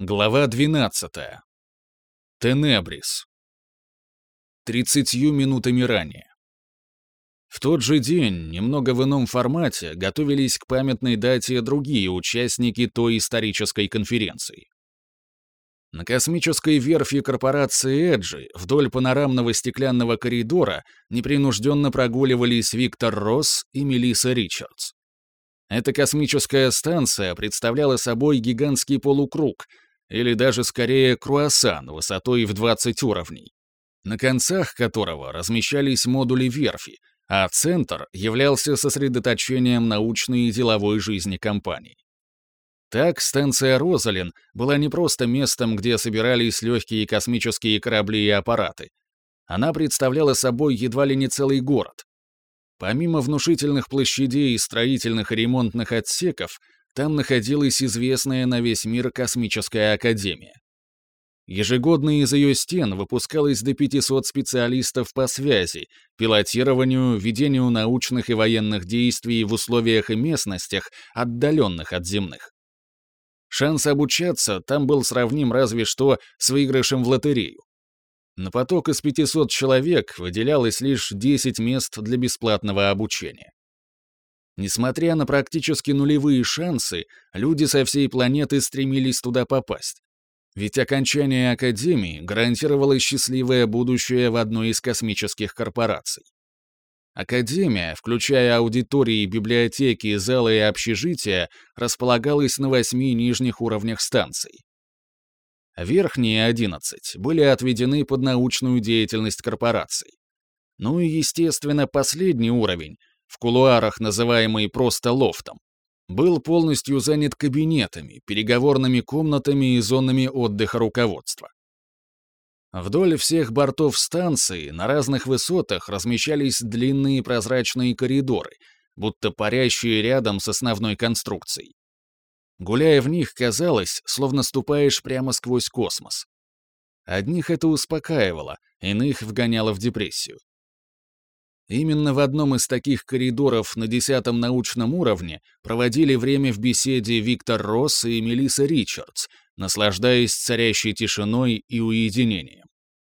Глава 12. Тенебрис. Тридцатью минутами ранее. В тот же день, немного в ином формате, готовились к памятной дате другие участники той исторической конференции. На космической верфи корпорации Эджи вдоль панорамного стеклянного коридора непринужденно прогуливались Виктор Росс и Мелисса Ричардс. Эта космическая станция представляла собой гигантский полукруг — или даже скорее круассан высотой в 20 уровней, на концах которого размещались модули верфи, а центр являлся сосредоточением научной и деловой жизни компании. Так, станция «Розалин» была не просто местом, где собирались легкие космические корабли и аппараты. Она представляла собой едва ли не целый город. Помимо внушительных площадей и строительных и ремонтных отсеков, там находилась известная на весь мир космическая академия. Ежегодно из ее стен выпускалось до 500 специалистов по связи, пилотированию, ведению научных и военных действий в условиях и местностях, отдаленных от земных. Шанс обучаться там был сравним разве что с выигрышем в лотерею. На поток из 500 человек выделялось лишь 10 мест для бесплатного обучения. Несмотря на практически нулевые шансы, люди со всей планеты стремились туда попасть. Ведь окончание Академии гарантировало счастливое будущее в одной из космических корпораций. Академия, включая аудитории, библиотеки, залы и общежития, располагалась на восьми нижних уровнях станций. Верхние 11 были отведены под научную деятельность корпораций. Ну и, естественно, последний уровень в кулуарах, называемый просто лофтом, был полностью занят кабинетами, переговорными комнатами и зонами отдыха руководства. Вдоль всех бортов станции на разных высотах размещались длинные прозрачные коридоры, будто парящие рядом с основной конструкцией. Гуляя в них, казалось, словно ступаешь прямо сквозь космос. Одних это успокаивало, иных вгоняло в депрессию. Именно в одном из таких коридоров на десятом научном уровне проводили время в беседе Виктор Росс и Мелисса Ричардс, наслаждаясь царящей тишиной и уединением,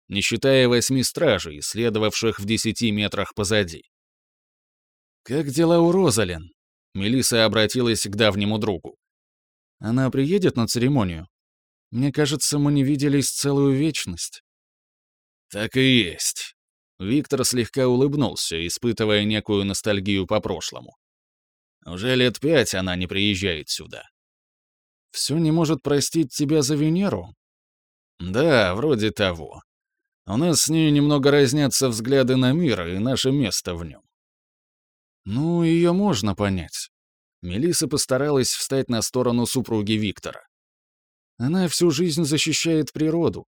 не считая восьми стражей, следовавших в десяти метрах позади. «Как дела у Розалин?» Мелисса обратилась к давнему другу. «Она приедет на церемонию? Мне кажется, мы не виделись целую вечность». «Так и есть», Виктор слегка улыбнулся, испытывая некую ностальгию по прошлому. Уже лет пять она не приезжает сюда. Все не может простить тебя за Венеру? Да, вроде того. У нас с ней немного разнятся взгляды на мир и наше место в нем. Ну, ее можно понять. Мелиса постаралась встать на сторону супруги Виктора. Она всю жизнь защищает природу,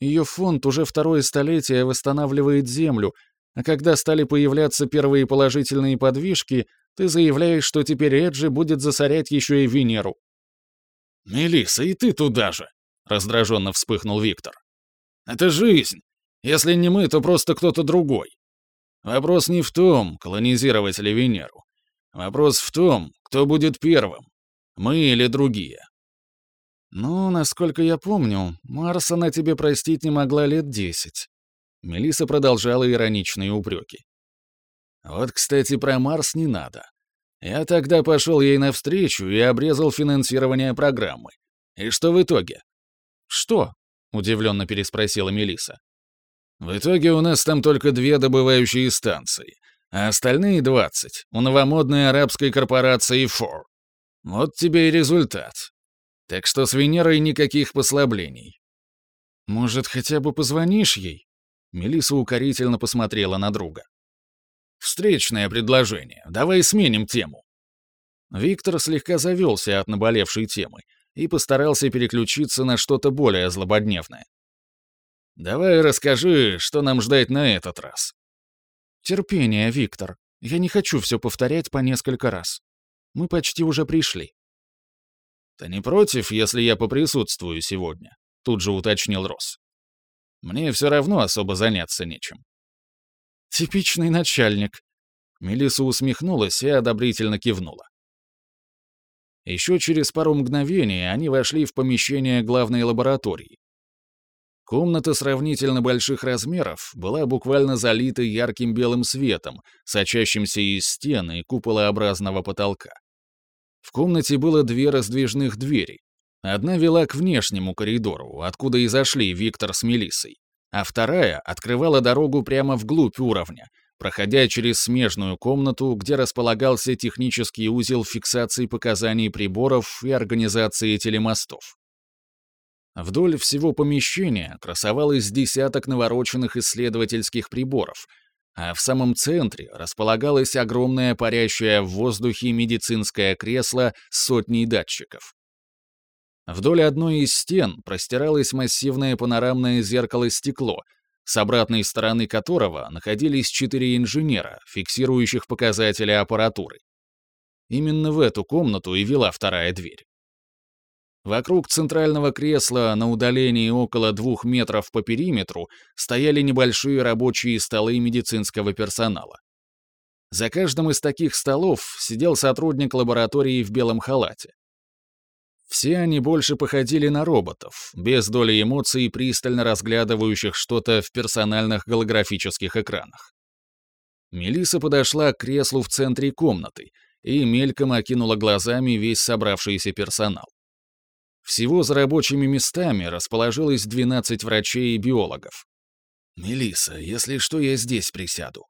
ее фонд уже второе столетие восстанавливает Землю, а когда стали появляться первые положительные подвижки, ты заявляешь, что теперь Эджи будет засорять еще и Венеру. «Мелисса, и ты туда же!» — раздраженно вспыхнул Виктор. «Это жизнь. Если не мы, то просто кто-то другой. Вопрос не в том, колонизировать ли Венеру. Вопрос в том, кто будет первым, мы или другие. «Ну, насколько я помню, Марс она тебе простить не могла лет десять». Мелиса продолжала ироничные упреки. «Вот, кстати, про Марс не надо. Я тогда пошел ей навстречу и обрезал финансирование программы. И что в итоге?» «Что?» — удивленно переспросила Мелиса. «В итоге у нас там только две добывающие станции, а остальные двадцать у новомодной арабской корпорации Фор. Вот тебе и результат. Так что с Венерой никаких послаблений. Может, хотя бы позвонишь ей? Мелиса укорительно посмотрела на друга. Встречное предложение. Давай сменим тему. Виктор слегка завелся от наболевшей темы и постарался переключиться на что-то более злободневное. «Давай расскажи, что нам ждать на этот раз». «Терпение, Виктор. Я не хочу все повторять по несколько раз. Мы почти уже пришли». «Ты не против, если я поприсутствую сегодня?» — тут же уточнил Росс. «Мне все равно особо заняться нечем». «Типичный начальник». Мелисса усмехнулась и одобрительно кивнула. Еще через пару мгновений они вошли в помещение главной лаборатории. Комната сравнительно больших размеров была буквально залита ярким белым светом, сочащимся из стены и куполообразного потолка. В комнате было две раздвижных двери. Одна вела к внешнему коридору, откуда и зашли Виктор с Мелиссой, а вторая открывала дорогу прямо вглубь уровня, проходя через смежную комнату, где располагался технический узел фиксации показаний приборов и организации телемостов. Вдоль всего помещения красовалось десяток навороченных исследовательских приборов, а в самом центре располагалось огромное парящее в воздухе медицинское кресло с сотней датчиков. Вдоль одной из стен простиралось массивное панорамное зеркало-стекло, с обратной стороны которого находились четыре инженера, фиксирующих показатели аппаратуры. Именно в эту комнату и вела вторая дверь. Вокруг центрального кресла на удалении около двух метров по периметру стояли небольшие рабочие столы медицинского персонала. За каждым из таких столов сидел сотрудник лаборатории в белом халате. Все они больше походили на роботов, без доли эмоций, пристально разглядывающих что-то в персональных голографических экранах. Мелиса подошла к креслу в центре комнаты и мельком окинула глазами весь собравшийся персонал. Всего за рабочими местами расположилось 12 врачей и биологов. Мелиса, если что, я здесь присяду».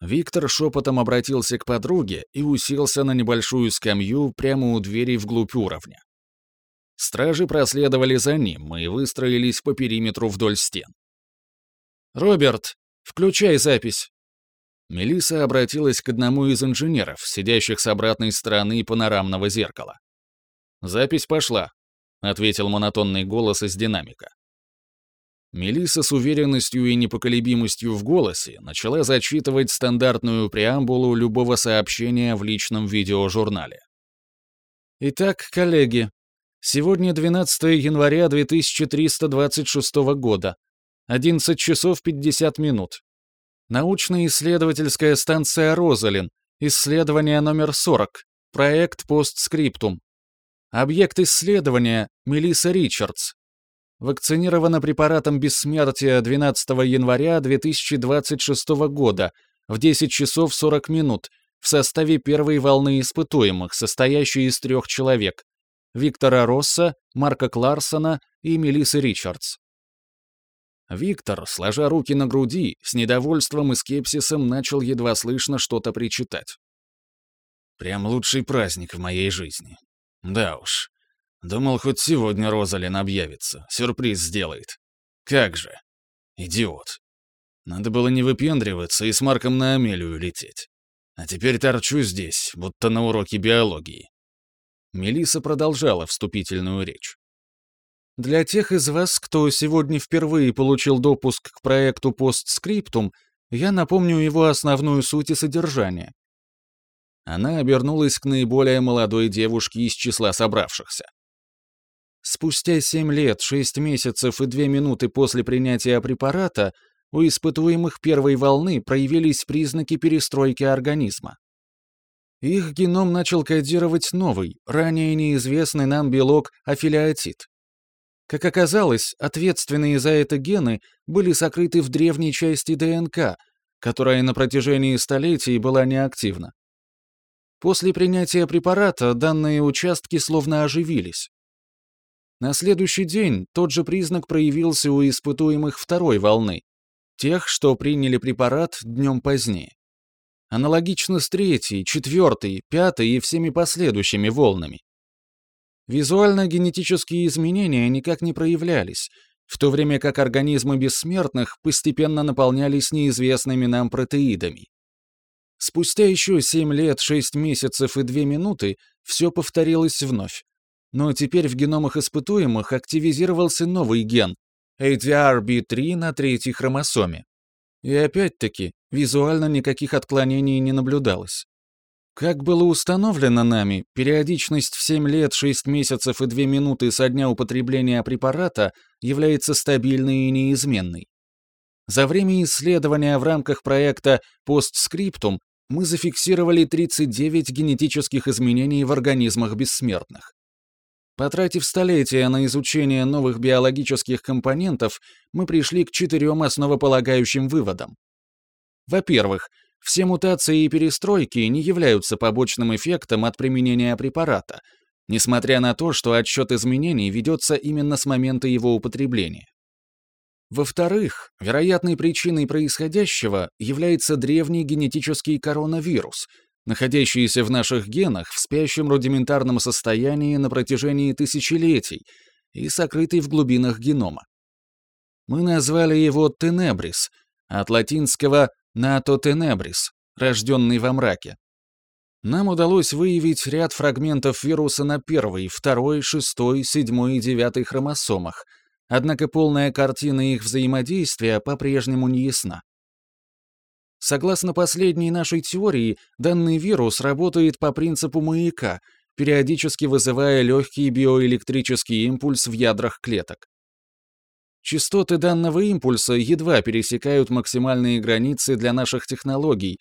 Виктор шепотом обратился к подруге и уселся на небольшую скамью прямо у двери вглубь уровня. Стражи проследовали за ним и выстроились по периметру вдоль стен. «Роберт, включай запись!» Мелиса обратилась к одному из инженеров, сидящих с обратной стороны панорамного зеркала. «Запись пошла», — ответил монотонный голос из динамика. Мелиса с уверенностью и непоколебимостью в голосе начала зачитывать стандартную преамбулу любого сообщения в личном видеожурнале. «Итак, коллеги, сегодня 12 января 2326 года, 11 часов 50 минут. Научно-исследовательская станция «Розалин», исследование номер 40, проект «Постскриптум», Объект исследования — Мелисса Ричардс. Вакцинирована препаратом бессмертия 12 января 2026 года в 10 часов 40 минут в составе первой волны испытуемых, состоящей из трех человек — Виктора Росса, Марка Кларсона и Мелиссы Ричардс. Виктор, сложа руки на груди, с недовольством и скепсисом начал едва слышно что-то причитать. «Прям лучший праздник в моей жизни. Да уж. Думал, хоть сегодня Розалин объявится, сюрприз сделает. Как же. Идиот. Надо было не выпендриваться и с Марком на Амелию лететь. А теперь торчу здесь, будто на уроке биологии. Мелиса продолжала вступительную речь. Для тех из вас, кто сегодня впервые получил допуск к проекту постскриптум, я напомню его основную суть и содержание. Она обернулась к наиболее молодой девушке из числа собравшихся. Спустя 7 лет, 6 месяцев и 2 минуты после принятия препарата у испытуемых первой волны проявились признаки перестройки организма. Их геном начал кодировать новый, ранее неизвестный нам белок афилиотит. Как оказалось, ответственные за это гены были сокрыты в древней части ДНК, которая на протяжении столетий была неактивна. После принятия препарата данные участки словно оживились. На следующий день тот же признак проявился у испытуемых второй волны, тех, что приняли препарат днем позднее. Аналогично с третьей, четвертой, пятой и всеми последующими волнами. Визуально-генетические изменения никак не проявлялись, в то время как организмы бессмертных постепенно наполнялись неизвестными нам протеидами. Спустя еще 7 лет, 6 месяцев и 2 минуты все повторилось вновь. Но теперь в геномах испытуемых активизировался новый ген ADRB3 на третьей хромосоме. И опять-таки, визуально никаких отклонений не наблюдалось. Как было установлено нами, периодичность в 7 лет, 6 месяцев и 2 минуты со дня употребления препарата является стабильной и неизменной. За время исследования в рамках проекта «Постскриптум» мы зафиксировали 39 генетических изменений в организмах бессмертных. Потратив столетия на изучение новых биологических компонентов, мы пришли к четырем основополагающим выводам. Во-первых, все мутации и перестройки не являются побочным эффектом от применения препарата, несмотря на то, что отсчет изменений ведется именно с момента его употребления. Во-вторых, вероятной причиной происходящего является древний генетический коронавирус, находящийся в наших генах в спящем рудиментарном состоянии на протяжении тысячелетий и сокрытый в глубинах генома. Мы назвали его Тенебрис, от латинского «нато тенебрис», рожденный во мраке. Нам удалось выявить ряд фрагментов вируса на первой, второй, шестой, седьмой и девятой хромосомах — Однако полная картина их взаимодействия по-прежнему не ясна. Согласно последней нашей теории, данный вирус работает по принципу маяка, периодически вызывая легкий биоэлектрический импульс в ядрах клеток. Частоты данного импульса едва пересекают максимальные границы для наших технологий,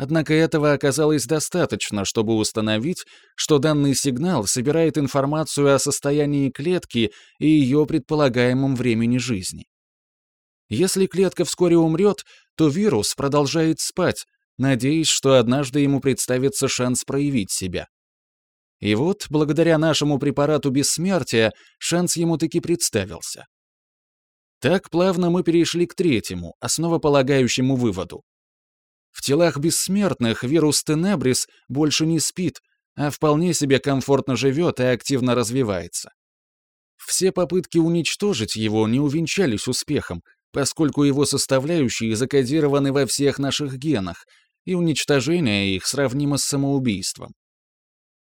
Однако этого оказалось достаточно, чтобы установить, что данный сигнал собирает информацию о состоянии клетки и ее предполагаемом времени жизни. Если клетка вскоре умрет, то вирус продолжает спать, надеясь, что однажды ему представится шанс проявить себя. И вот, благодаря нашему препарату бессмертия, шанс ему таки представился. Так плавно мы перешли к третьему, основополагающему выводу. В телах бессмертных вирус Тенебрис больше не спит, а вполне себе комфортно живет и активно развивается. Все попытки уничтожить его не увенчались успехом, поскольку его составляющие закодированы во всех наших генах, и уничтожение их сравнимо с самоубийством.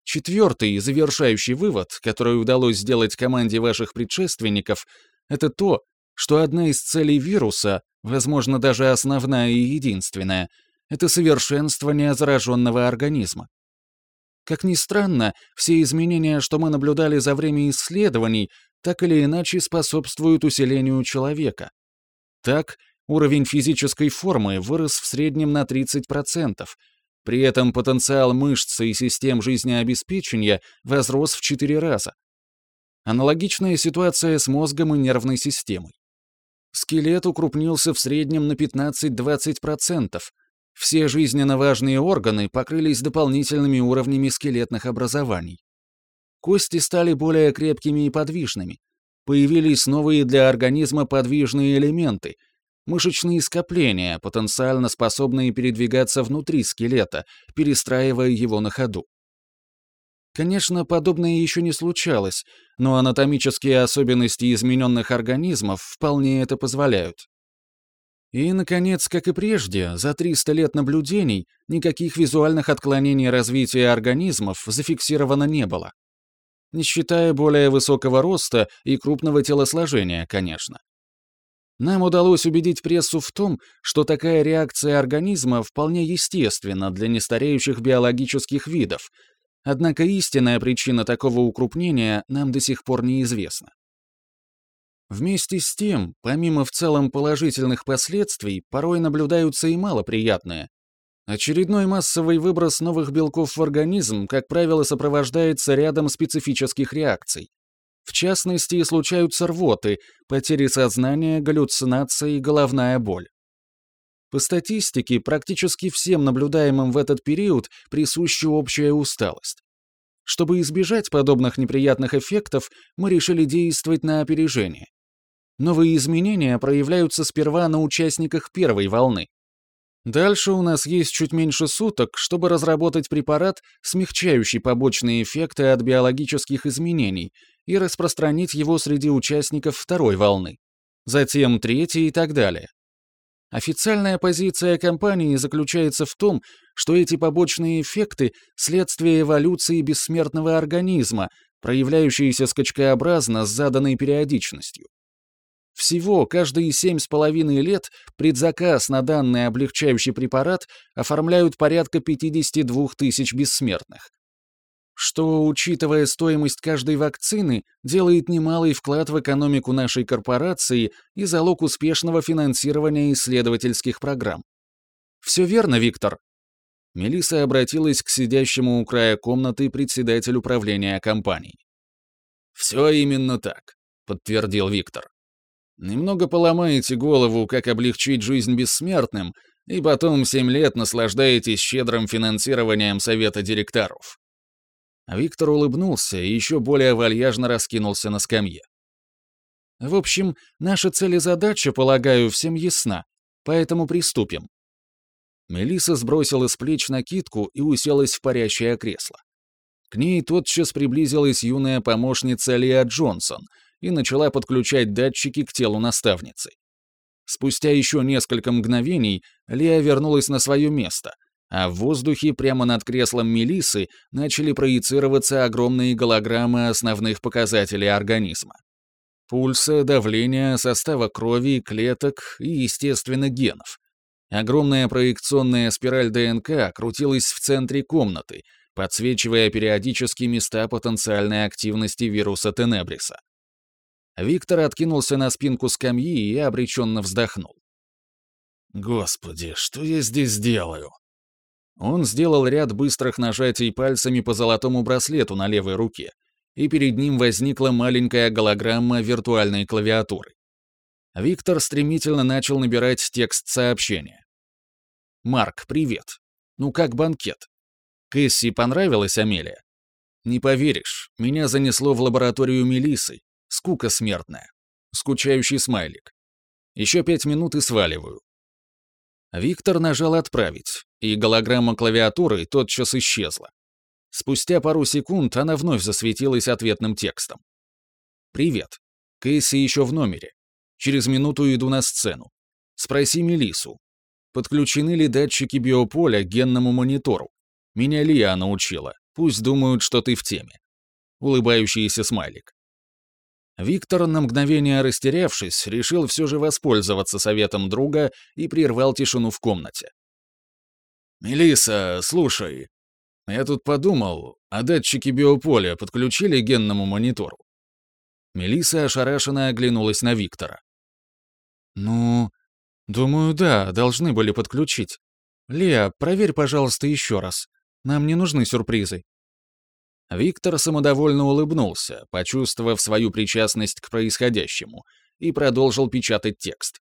Четвертый, завершающий вывод, который удалось сделать команде ваших предшественников, это то, что одна из целей вируса, возможно, даже основная и единственная, это совершенствование зараженного организма. Как ни странно, все изменения, что мы наблюдали за время исследований, так или иначе способствуют усилению человека. Так, уровень физической формы вырос в среднем на 30%, при этом потенциал мышц и систем жизнеобеспечения возрос в 4 раза. Аналогичная ситуация с мозгом и нервной системой. Скелет укрупнился в среднем на 15-20%, все жизненно важные органы покрылись дополнительными уровнями скелетных образований. Кости стали более крепкими и подвижными. Появились новые для организма подвижные элементы, мышечные скопления, потенциально способные передвигаться внутри скелета, перестраивая его на ходу. Конечно, подобное еще не случалось, но анатомические особенности измененных организмов вполне это позволяют. И, наконец, как и прежде, за 300 лет наблюдений никаких визуальных отклонений развития организмов зафиксировано не было. Не считая более высокого роста и крупного телосложения, конечно. Нам удалось убедить прессу в том, что такая реакция организма вполне естественна для нестареющих биологических видов, однако истинная причина такого укрупнения нам до сих пор неизвестна. Вместе с тем, помимо в целом положительных последствий, порой наблюдаются и малоприятные. Очередной массовый выброс новых белков в организм, как правило, сопровождается рядом специфических реакций. В частности, случаются рвоты, потери сознания, галлюцинации головная боль. По статистике, практически всем наблюдаемым в этот период присуща общая усталость. Чтобы избежать подобных неприятных эффектов, мы решили действовать на опережение. Новые изменения проявляются сперва на участниках первой волны. Дальше у нас есть чуть меньше суток, чтобы разработать препарат, смягчающий побочные эффекты от биологических изменений, и распространить его среди участников второй волны. Затем третьей и так далее. Официальная позиция компании заключается в том, что эти побочные эффекты – следствие эволюции бессмертного организма, проявляющиеся скачкообразно с заданной периодичностью. Всего каждые семь с половиной лет предзаказ на данный облегчающий препарат оформляют порядка 52 тысяч бессмертных. Что, учитывая стоимость каждой вакцины, делает немалый вклад в экономику нашей корпорации и залог успешного финансирования исследовательских программ. Все верно, Виктор? Мелиса обратилась к сидящему у края комнаты председателю управления компанией. «Все именно так», — подтвердил Виктор. «Немного поломаете голову, как облегчить жизнь бессмертным, и потом семь лет наслаждаетесь щедрым финансированием совета директоров». Виктор улыбнулся и еще более вальяжно раскинулся на скамье. «В общем, наша цель и задача, полагаю, всем ясна, поэтому приступим». Мелиса сбросила с плеч накидку и уселась в парящее кресло. К ней тотчас приблизилась юная помощница Лиа Джонсон и начала подключать датчики к телу наставницы. Спустя еще несколько мгновений Лиа вернулась на свое место, а в воздухе прямо над креслом Мелисы начали проецироваться огромные голограммы основных показателей организма. Пульса, давления, состава крови, клеток и, естественно, генов. Огромная проекционная спираль ДНК крутилась в центре комнаты, подсвечивая периодически места потенциальной активности вируса Тенебриса. Виктор откинулся на спинку скамьи и обреченно вздохнул. «Господи, что я здесь делаю?» Он сделал ряд быстрых нажатий пальцами по золотому браслету на левой руке, и перед ним возникла маленькая голограмма виртуальной клавиатуры. Виктор стремительно начал набирать текст сообщения. «Марк, привет. Ну как банкет? Кэсси понравилась Амелия? Не поверишь, меня занесло в лабораторию Мелисы. Скука смертная. Скучающий смайлик. Еще пять минут и сваливаю. Виктор нажал «Отправить», и голограмма клавиатуры тотчас исчезла. Спустя пару секунд она вновь засветилась ответным текстом. «Привет. Кэсси еще в номере. Через минуту иду на сцену. Спроси Мелису. Подключены ли датчики биополя к генному монитору? Меня Лия научила. Пусть думают, что ты в теме. Улыбающийся смайлик. Виктор, на мгновение растерявшись, решил все же воспользоваться советом друга и прервал тишину в комнате. Мелиса, слушай. Я тут подумал, а датчики биополя подключили к генному монитору?» Мелиса ошарашенно оглянулась на Виктора. «Ну, думаю, да, должны были подключить. Леа, проверь, пожалуйста, еще раз. Нам не нужны сюрпризы». Виктор самодовольно улыбнулся, почувствовав свою причастность к происходящему, и продолжил печатать текст.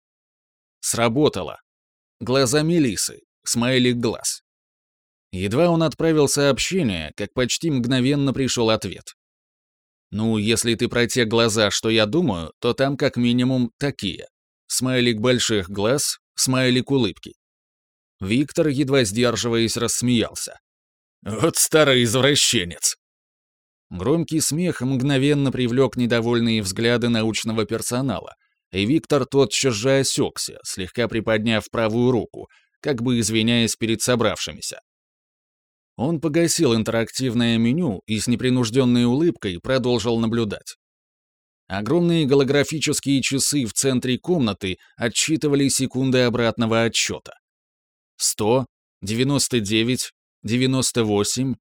Сработало. Глаза Мелисы, смайлик глаз. Едва он отправил сообщение, как почти мгновенно пришел ответ. «Ну, если ты про те глаза, что я думаю, то там как минимум такие. Смайлик больших глаз, смайлик улыбки». Виктор, едва сдерживаясь, рассмеялся. «Вот старый извращенец!» Громкий смех мгновенно привлек недовольные взгляды научного персонала, и Виктор тотчас же осекся, слегка приподняв правую руку, как бы извиняясь перед собравшимися. Он погасил интерактивное меню и с непринужденной улыбкой продолжил наблюдать. Огромные голографические часы в центре комнаты отсчитывали секунды обратного отсчета. 100, 99, 98,